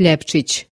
Ljepčić